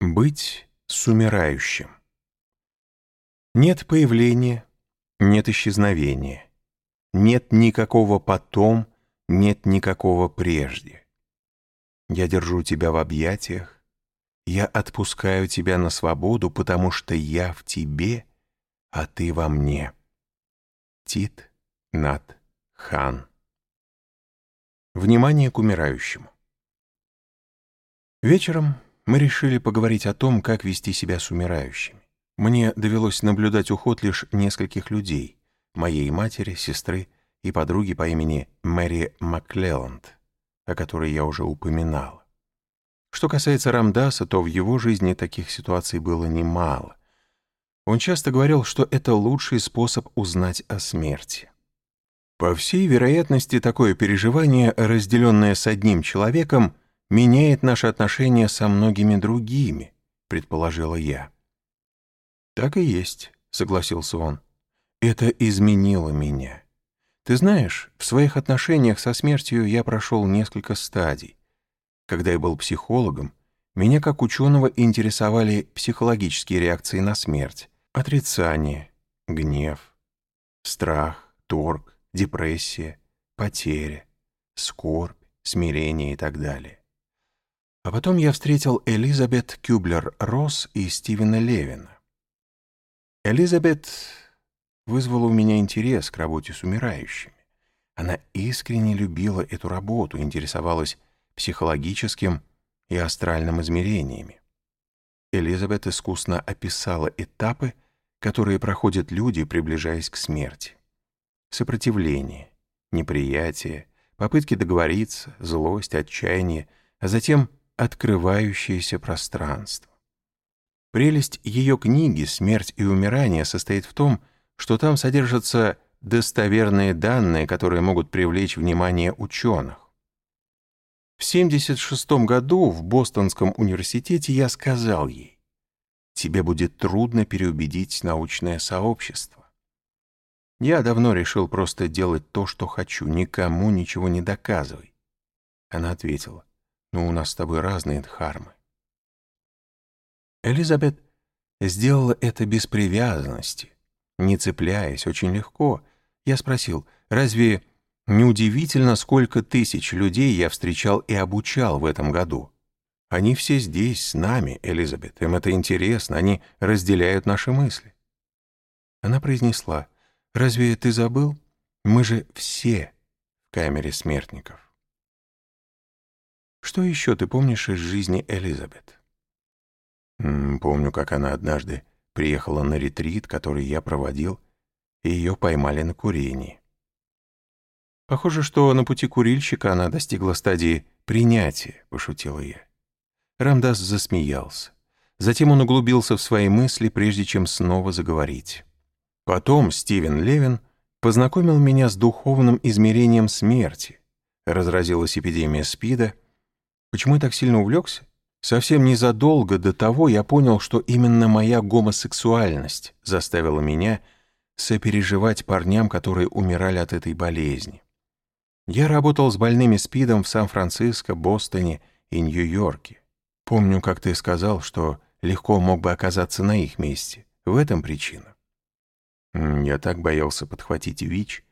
Быть с умирающим. Нет появления, нет исчезновения. Нет никакого потом, нет никакого прежде. Я держу тебя в объятиях, я отпускаю тебя на свободу, потому что я в тебе, а ты во мне. Тит Нат Хан. Внимание к умирающему. Вечером мы решили поговорить о том, как вести себя с умирающими. Мне довелось наблюдать уход лишь нескольких людей, моей матери, сестры и подруги по имени Мэри Маклелланд, о которой я уже упоминал. Что касается Рамдаса, то в его жизни таких ситуаций было немало. Он часто говорил, что это лучший способ узнать о смерти. По всей вероятности, такое переживание, разделенное с одним человеком, меняет наши отношения со многими другими, предположила я. Так и есть, согласился он. Это изменило меня. Ты знаешь, в своих отношениях со смертью я прошел несколько стадий. Когда я был психологом, меня как ученого интересовали психологические реакции на смерть, отрицание, гнев, страх, торг, депрессия, потеря, скорбь, смирение и так далее. А потом я встретил Элизабет Кюблер-Росс и Стивена Левина. Элизабет вызвала у меня интерес к работе с умирающими. Она искренне любила эту работу, интересовалась психологическим и астральным измерениями. Элизабет искусно описала этапы, которые проходят люди, приближаясь к смерти. Сопротивление, неприятие, попытки договориться, злость, отчаяние, а затем открывающееся пространство. Прелесть ее книги «Смерть и умирание» состоит в том, что там содержатся достоверные данные, которые могут привлечь внимание ученых. В 1976 году в Бостонском университете я сказал ей, «Тебе будет трудно переубедить научное сообщество». Я давно решил просто делать то, что хочу, никому ничего не доказывай. Она ответила, «Ну, у нас с тобой разные дхармы. Элизабет сделала это без привязанности, не цепляясь, очень легко. Я спросил, разве не удивительно, сколько тысяч людей я встречал и обучал в этом году? Они все здесь, с нами, Элизабет, им это интересно, они разделяют наши мысли. Она произнесла, разве ты забыл? Мы же все в камере смертников. Что еще ты помнишь из жизни Элизабет? Помню, как она однажды приехала на ретрит, который я проводил, и ее поймали на курении. Похоже, что на пути курильщика она достигла стадии принятия, пошутила я. Рамдас засмеялся. Затем он углубился в свои мысли, прежде чем снова заговорить. Потом Стивен Левин познакомил меня с духовным измерением смерти. Разразилась эпидемия СПИДа. Почему я так сильно увлекся? Совсем незадолго до того я понял, что именно моя гомосексуальность заставила меня сопереживать парням, которые умирали от этой болезни. Я работал с больными СПИДом в Сан-Франциско, Бостоне и Нью-Йорке. Помню, как ты сказал, что легко мог бы оказаться на их месте. В этом причина. Я так боялся подхватить ВИЧ,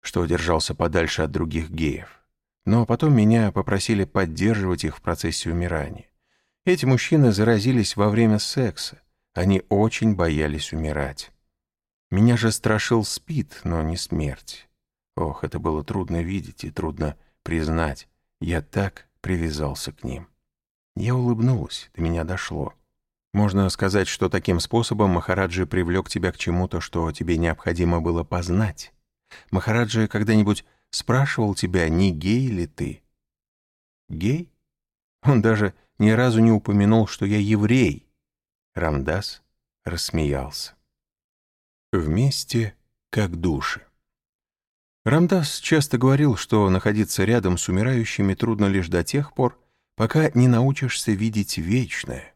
что держался подальше от других геев. Но потом меня попросили поддерживать их в процессе умирания. Эти мужчины заразились во время секса. Они очень боялись умирать. Меня же страшил спид, но не смерть. Ох, это было трудно видеть и трудно признать. Я так привязался к ним. Я улыбнулась, до меня дошло. Можно сказать, что таким способом Махараджи привлек тебя к чему-то, что тебе необходимо было познать. Махараджи когда-нибудь спрашивал тебя, не гей ли ты? Гей? Он даже ни разу не упомянул, что я еврей. Рамдас рассмеялся. Вместе, как души. Рамдас часто говорил, что находиться рядом с умирающими трудно лишь до тех пор, пока не научишься видеть вечное.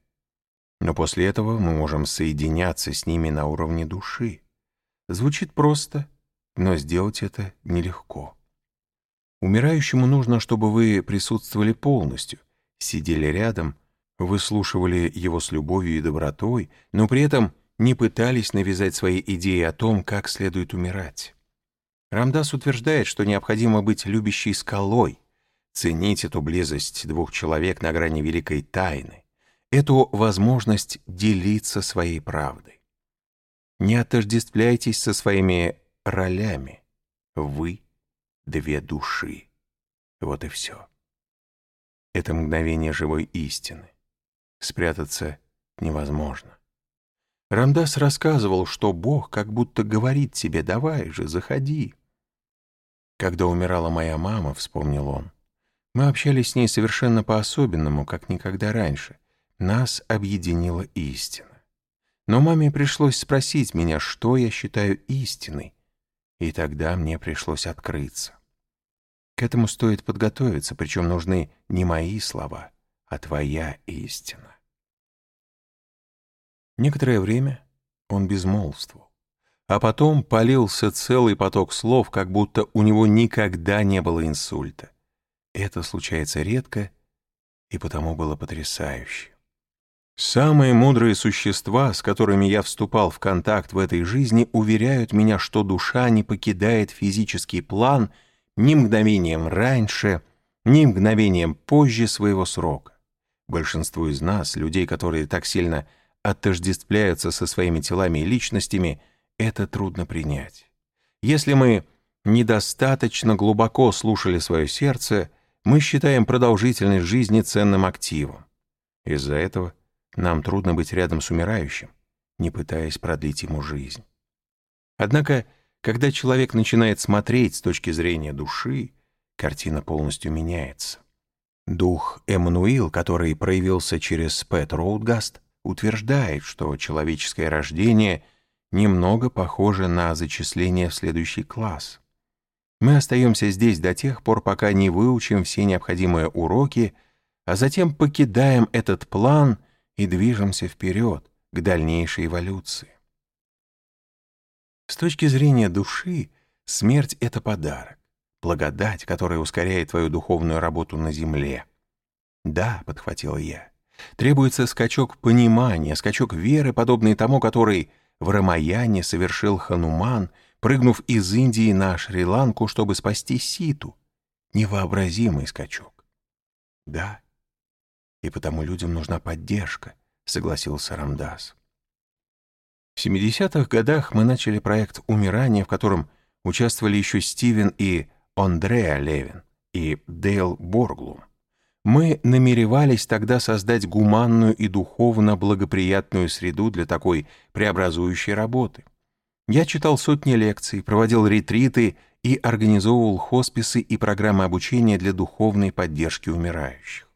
Но после этого мы можем соединяться с ними на уровне души. Звучит просто, но сделать это нелегко. Умирающему нужно, чтобы вы присутствовали полностью, сидели рядом, выслушивали его с любовью и добротой, но при этом не пытались навязать свои идеи о том, как следует умирать. Рамдас утверждает, что необходимо быть любящей скалой, ценить эту близость двух человек на грани великой тайны, эту возможность делиться своей правдой. Не отождествляйтесь со своими ролями. Вы — две души. Вот и все. Это мгновение живой истины. Спрятаться невозможно. Рамдас рассказывал, что Бог как будто говорит тебе «давай же, заходи». Когда умирала моя мама, вспомнил он, мы общались с ней совершенно по-особенному, как никогда раньше. Нас объединила истина. Но маме пришлось спросить меня, что я считаю истиной, и тогда мне пришлось открыться. К этому стоит подготовиться, причем нужны не мои слова, а твоя истина. Некоторое время он безмолвствовал, а потом полился целый поток слов, как будто у него никогда не было инсульта. Это случается редко, и потому было потрясающе. Самые мудрые существа, с которыми я вступал в контакт в этой жизни, уверяют меня, что душа не покидает физический план ни мгновением раньше, ни мгновением позже своего срока. Большинству из нас, людей, которые так сильно отождествляются со своими телами и личностями, это трудно принять. Если мы недостаточно глубоко слушали свое сердце, мы считаем продолжительность жизни ценным активом. Из-за этого нам трудно быть рядом с умирающим, не пытаясь продлить ему жизнь. Однако, когда человек начинает смотреть с точки зрения души, картина полностью меняется. Дух Эммануил, который проявился через Пэт Роудгаст, утверждает, что человеческое рождение немного похоже на зачисление в следующий класс. Мы остаемся здесь до тех пор, пока не выучим все необходимые уроки, а затем покидаем этот план и движемся вперед, к дальнейшей эволюции. С точки зрения души, смерть — это подарок, благодать, которая ускоряет твою духовную работу на земле. «Да», — подхватил я, — «требуется скачок понимания, скачок веры, подобный тому, который в Рамаяне совершил Хануман — прыгнув из Индии на Шри-Ланку, чтобы спасти Ситу. Невообразимый скачок. Да, и потому людям нужна поддержка, согласился Рамдас. В 70-х годах мы начали проект «Умирание», в котором участвовали еще Стивен и Андреа Левин и Дейл Борглум. Мы намеревались тогда создать гуманную и духовно благоприятную среду для такой преобразующей работы. Я читал сотни лекций, проводил ретриты и организовывал хосписы и программы обучения для духовной поддержки умирающих.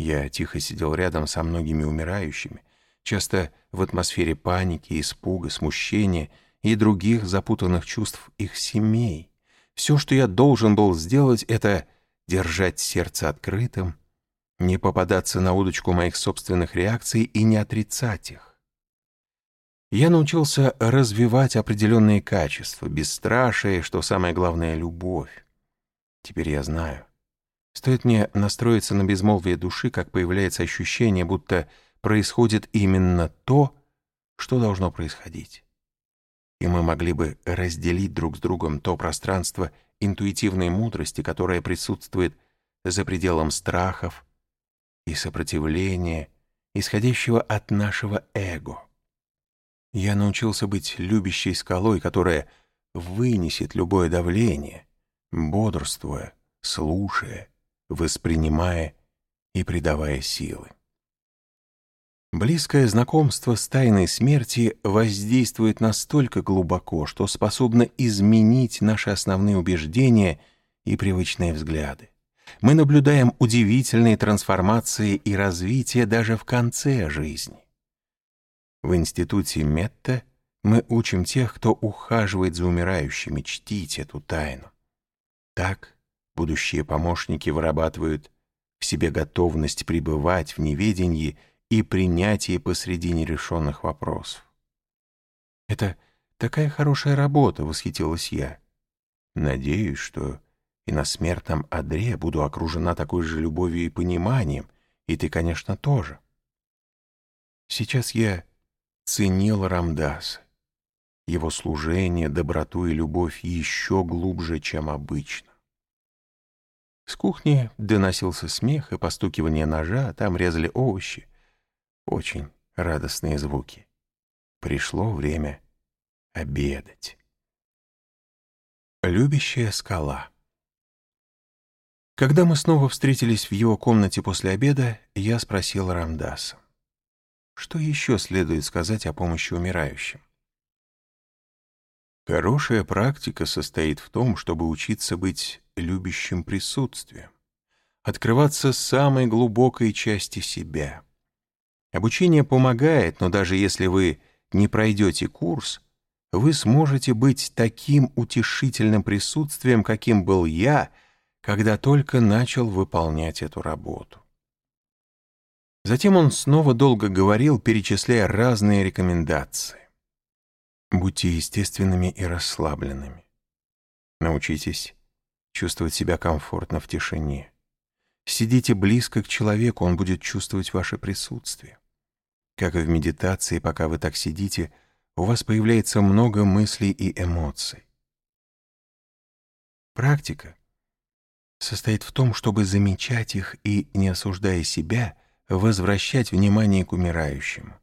Я тихо сидел рядом со многими умирающими, часто в атмосфере паники, испуга, смущения и других запутанных чувств их семей. Все, что я должен был сделать, это держать сердце открытым, не попадаться на удочку моих собственных реакций и не отрицать их. Я научился развивать определенные качества, бесстрашие, что самое главное — любовь. Теперь я знаю. Стоит мне настроиться на безмолвие души, как появляется ощущение, будто происходит именно то, что должно происходить. И мы могли бы разделить друг с другом то пространство интуитивной мудрости, которое присутствует за пределом страхов и сопротивления, исходящего от нашего эго. Я научился быть любящей скалой, которая вынесет любое давление, бодрствуя, слушая, воспринимая и придавая силы. Близкое знакомство с тайной смерти воздействует настолько глубоко, что способно изменить наши основные убеждения и привычные взгляды. Мы наблюдаем удивительные трансформации и развитие даже в конце жизни. В институте Метта мы учим тех, кто ухаживает за умирающими, чтить эту тайну. Так будущие помощники вырабатывают в себе готовность пребывать в неведении и принятии посреди нерешенных вопросов. «Это такая хорошая работа», — восхитилась я. «Надеюсь, что и на смертном одре буду окружена такой же любовью и пониманием, И ты, конечно, тоже. Сейчас я ценил Рамдаса, его служение, доброту и любовь еще глубже, чем обычно. Кухни доносился смех и постукивание ножа, там резали овощи. Очень радостные звуки. Пришло время обедать. Любящая скала. Когда мы снова встретились в его комнате после обеда, я спросил Рамдаса. Что еще следует сказать о помощи умирающим? Хорошая практика состоит в том, чтобы учиться быть любящим присутствием, открываться самой глубокой части себя. Обучение помогает, но даже если вы не пройдете курс, вы сможете быть таким утешительным присутствием, каким был я, когда только начал выполнять эту работу. Затем он снова долго говорил, перечисляя разные рекомендации. Будьте естественными и расслабленными. Научитесь чувствовать себя комфортно в тишине. Сидите близко к человеку, он будет чувствовать ваше присутствие. Как и в медитации, пока вы так сидите, у вас появляется много мыслей и эмоций. Практика состоит в том, чтобы замечать их и, не осуждая себя, возвращать внимание к умирающему.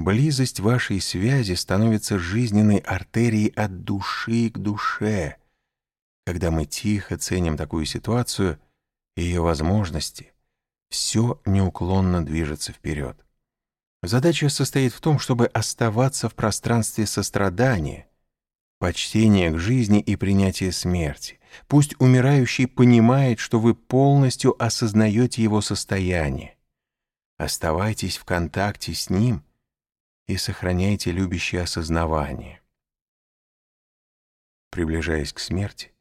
Близость вашей связи становится жизненной артерией от души к душе. Когда мы тихо ценим такую ситуацию и ее возможности, все неуклонно движется вперед. Задача состоит в том, чтобы оставаться в пространстве сострадания, почтения к жизни и принятия смерти. Пусть умирающий понимает, что вы полностью осознаете его состояние. Оставайтесь в контакте с ним и сохраняйте любящее осознавание. Приближаясь к смерти,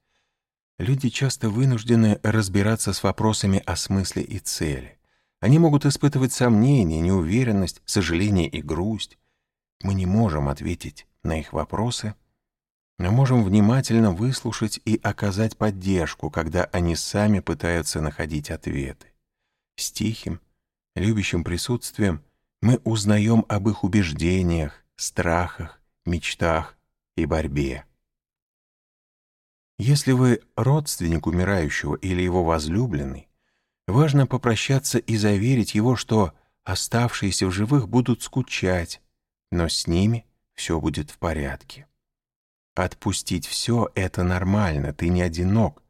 люди часто вынуждены разбираться с вопросами о смысле и цели. Они могут испытывать сомнения, неуверенность, сожаление и грусть. Мы не можем ответить на их вопросы, но можем внимательно выслушать и оказать поддержку, когда они сами пытаются находить ответы. С тихим, любящим присутствием мы узнаем об их убеждениях, страхах, мечтах и борьбе. Если вы родственник умирающего или его возлюбленный, Важно попрощаться и заверить его, что оставшиеся в живых будут скучать, но с ними все будет в порядке. Отпустить все — это нормально, ты не одинок.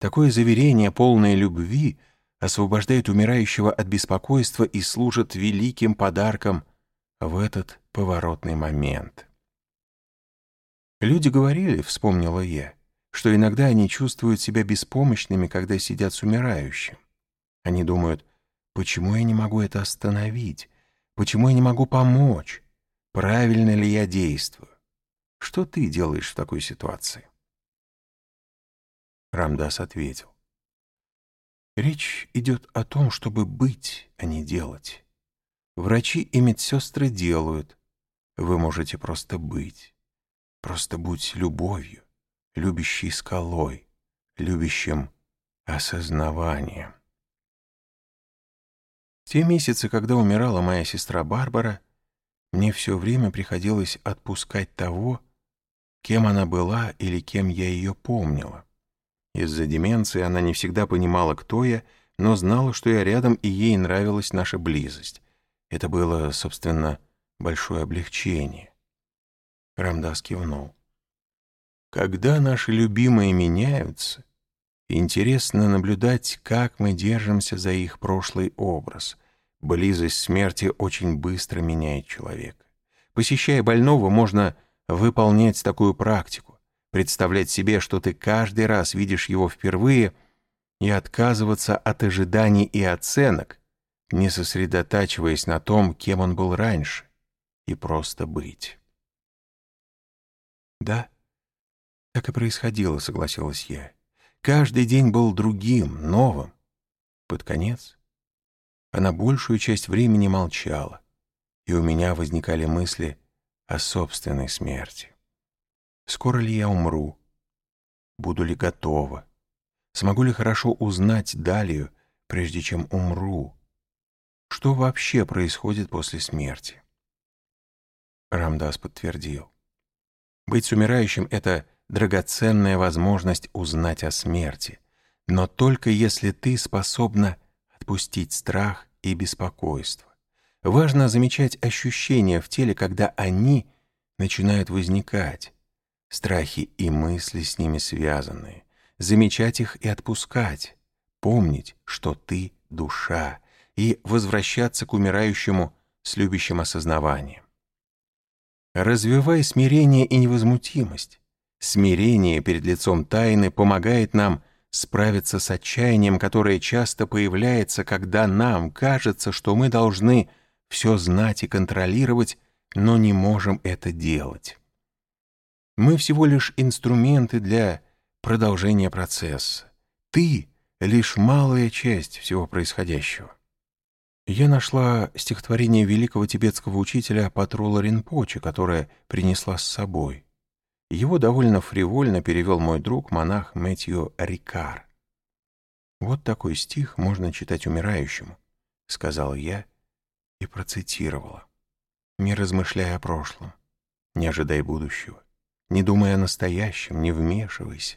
Такое заверение, полное любви, освобождает умирающего от беспокойства и служит великим подарком в этот поворотный момент. Люди говорили, вспомнила я, что иногда они чувствуют себя беспомощными, когда сидят с умирающим. Они думают, почему я не могу это остановить? Почему я не могу помочь? Правильно ли я действую? Что ты делаешь в такой ситуации? Рамдас ответил. Речь идет о том, чтобы быть, а не делать. Врачи и медсестры делают. Вы можете просто быть. Просто будь любовью, любящей скалой, любящим осознаванием. те месяцы, когда умирала моя сестра Барбара, мне все время приходилось отпускать того, кем она была или кем я ее помнила. Из-за деменции она не всегда понимала, кто я, но знала, что я рядом, и ей нравилась наша близость. Это было, собственно, большое облегчение. Рамдас кивнул. Когда наши любимые меняются, интересно наблюдать, как мы держимся за их прошлый образ. Близость смерти очень быстро меняет человека. Посещая больного, можно выполнять такую практику, представлять себе, что ты каждый раз видишь его впервые, и отказываться от ожиданий и оценок, не сосредотачиваясь на том, кем он был раньше, и просто быть. Да, так и происходило, согласилась я. Каждый день был другим, новым. Под конец она большую часть времени молчала, и у меня возникали мысли о собственной смерти. Скоро ли я умру? Буду ли готова? Смогу ли хорошо узнать Далию, прежде чем умру. Что вообще происходит после смерти? Рамдас подтвердил. Быть с умирающим — это драгоценная возможность узнать о смерти, но только если ты способна отпустить страх и беспокойство. Важно замечать ощущения в теле, когда они начинают возникать, страхи и мысли с ними связанные, замечать их и отпускать, помнить, что ты — душа, и возвращаться к умирающему с любящим осознаванием. Развивай смирение и невозмутимость. Смирение перед лицом тайны помогает нам справиться с отчаянием, которое часто появляется, когда нам кажется, что мы должны все знать и контролировать, но не можем это делать. Мы всего лишь инструменты для продолжения процесса. Ты — лишь малая часть всего происходящего. Я нашла стихотворение великого тибетского учителя Патрола Ринпоче, которое принесла с собой. Его довольно фривольно перевел мой друг, монах Мэтью Рикар. «Вот такой стих можно читать умирающему», — сказала я и процитировала. «Не размышляй о прошлом, не ожидай будущего, не думай о настоящем, не вмешивайся.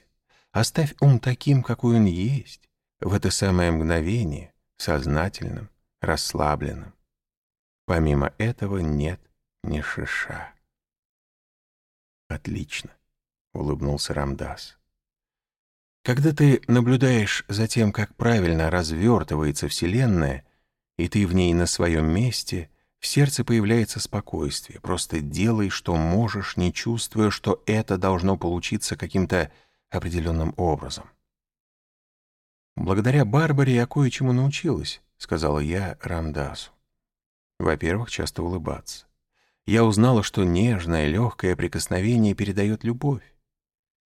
Оставь ум таким, какой он есть, в это самое мгновение, сознательным, расслабленным. Помимо этого нет ни шиша». «Отлично», — улыбнулся Рамдас. «Когда ты наблюдаешь за тем, как правильно развертывается Вселенная, и ты в ней на своем месте, в сердце появляется спокойствие. Просто делай, что можешь, не чувствуя, что это должно получиться каким-то определенным образом». «Благодаря Барбаре я кое-чему научилась», — сказала я Рамдасу. «Во-первых, часто улыбаться я узнала, что нежное, легкое прикосновение передает любовь.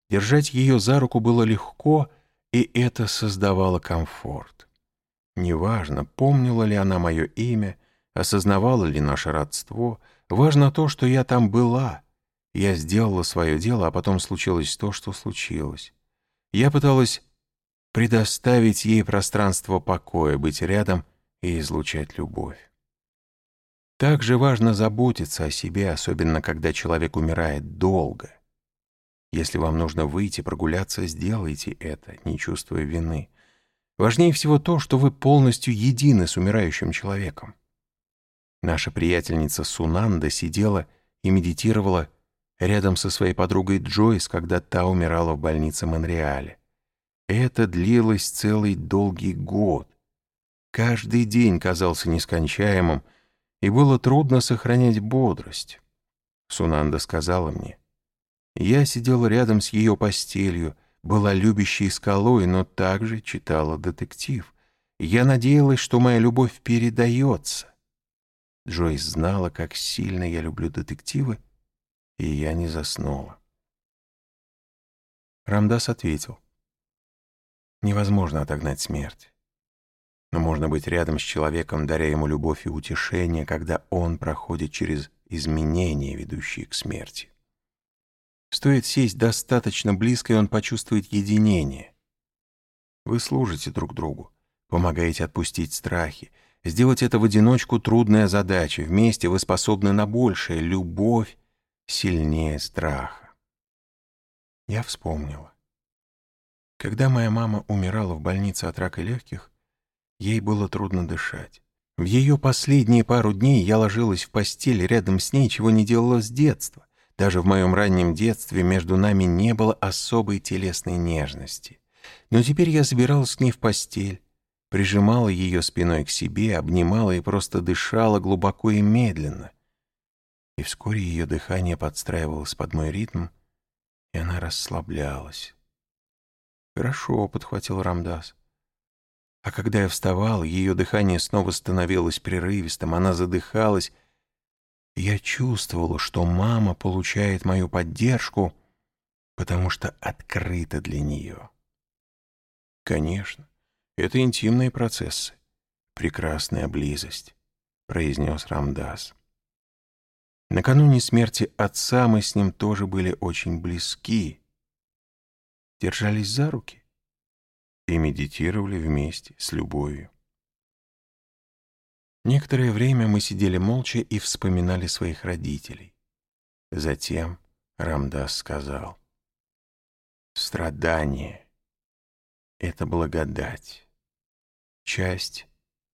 Держать ее за руку было легко, и это создавало комфорт. Неважно, помнила ли она мое имя, осознавала ли наше родство, важно то, что я там была. Я сделала свое дело, а потом случилось то, что случилось. Я пыталась предоставить ей пространство покоя, быть рядом и излучать любовь. Также важно заботиться о себе, особенно когда человек умирает долго. Если вам нужно выйти прогуляться, сделайте это, не чувствуя вины. Важнее всего то, что вы полностью едины с умирающим человеком. Наша приятельница Сунанда сидела и медитировала рядом со своей подругой Джойс, когда та умирала в больнице Монреале. Это длилось целый долгий год. Каждый день казался нескончаемым, и было трудно сохранять бодрость. Сунанда сказала мне. Я сидела рядом с ее постелью, была любящей скалой, но также читала детектив. Я надеялась, что моя любовь передается. Джойс знала, как сильно я люблю детективы, и я не заснула. Рамдас ответил. Невозможно отогнать смерть но можно быть рядом с человеком, даря ему любовь и утешение, когда он проходит через изменения, ведущие к смерти. Стоит сесть достаточно близко, и он почувствует единение. Вы служите друг другу, помогаете отпустить страхи. Сделать это в одиночку — трудная задача. Вместе вы способны на большее. Любовь сильнее страха. Я вспомнила. Когда моя мама умирала в больнице от рака легких, Ей было трудно дышать. В ее последние пару дней я ложилась в постель рядом с ней, чего не делала с детства. Даже в моем раннем детстве между нами не было особой телесной нежности. Но теперь я забиралась к ней в постель, прижимала ее спиной к себе, обнимала и просто дышала глубоко и медленно. И вскоре ее дыхание подстраивалось под мой ритм, и она расслаблялась. «Хорошо», — подхватил Рамдас. А когда я вставал, ее дыхание снова становилось прерывистым, она задыхалась. Я чувствовала, что мама получает мою поддержку, потому что открыта для нее. Конечно, это интимные процессы. Прекрасная близость, произнес Рамдас. Накануне смерти отца мы с ним тоже были очень близки. Держались за руки. и медитировали вместе с любовью. Некоторое время мы сидели молча и вспоминали своих родителей. Затем Рамдас сказал, «Страдание — это благодать, часть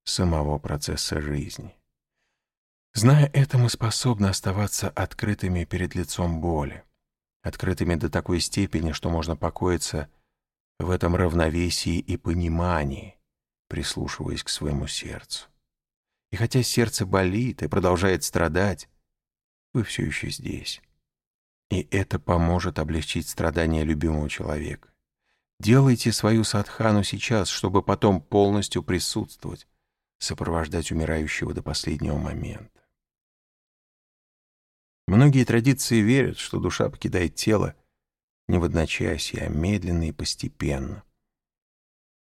самого процесса жизни. Зная это, мы способны оставаться открытыми перед лицом боли, открытыми до такой степени, что можно покоиться в этом равновесии и понимании, прислушиваясь к своему сердцу. И хотя сердце болит и продолжает страдать, вы все еще здесь. И это поможет облегчить страдания любимого человека. Делайте свою садхану сейчас, чтобы потом полностью присутствовать, сопровождать умирающего до последнего момента. Многие традиции верят, что душа покидает тело не в одночасье, а медленно и постепенно.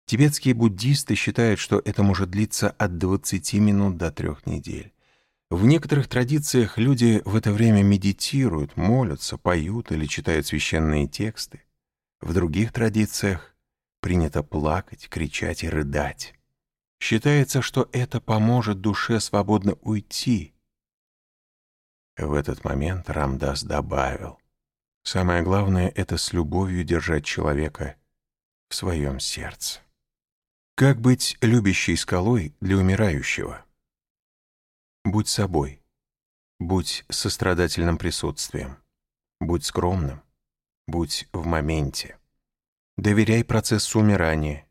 Тибетские буддисты считают, что это может длиться от 20 минут до трех недель. В некоторых традициях люди в это время медитируют, молятся, поют или читают священные тексты. В других традициях принято плакать, кричать и рыдать. Считается, что это поможет душе свободно уйти. В этот момент Рамдас добавил, «Самое главное — это с любовью держать человека в своем сердце». Как быть любящей скалой для умирающего? Будь собой. Будь сострадательным присутствием. Будь скромным. Будь в моменте. Доверяй процессу умирания.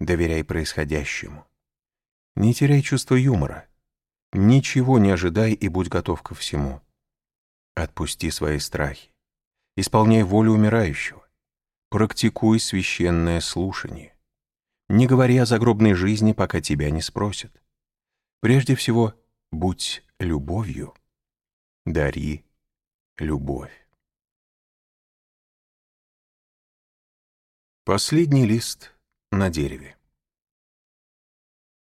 Доверяй происходящему. Не теряй чувство юмора. Ничего не ожидай и будь готов ко всему. Отпусти свои страхи. Исполняй волю умирающего. Практикуй священное слушание. Не говори о загробной жизни, пока тебя не спросят. Прежде всего, Будь любовью, дари любовь. Последний лист на дереве.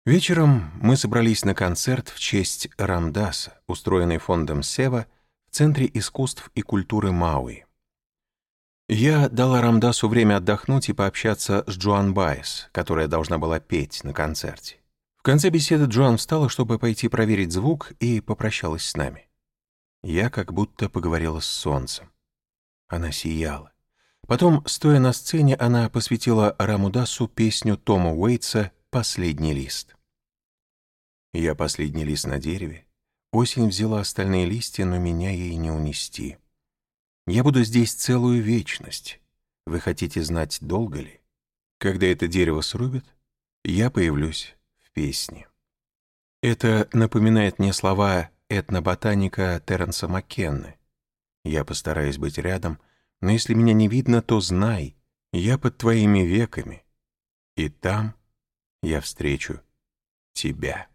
Вечером мы собрались на концерт в честь Рамдаса, устроенный фондом Сева в Центре искусств и культуры Мауи. Я дала Рамдасу время отдохнуть и пообщаться с Джоан Байес, которая должна была петь на концерте. В конце беседы Джоан встала, чтобы пойти проверить звук, и попрощалась с нами. Я как будто поговорила с солнцем. Она сияла. Потом, стоя на сцене, она посвятила Рамудасу песню Тома Уэйтса «Последний лист». Я последний лист на дереве. Осень взяла остальные листья, но меня ей не унести. Я буду здесь целую вечность. Вы хотите знать, долго ли? Когда это дерево срубят, я появлюсь песни. Это напоминает мне слова этноботаника Терренса Маккенны. «Я постараюсь быть рядом, но если меня не видно, то знай, я под твоими веками, и там я встречу тебя».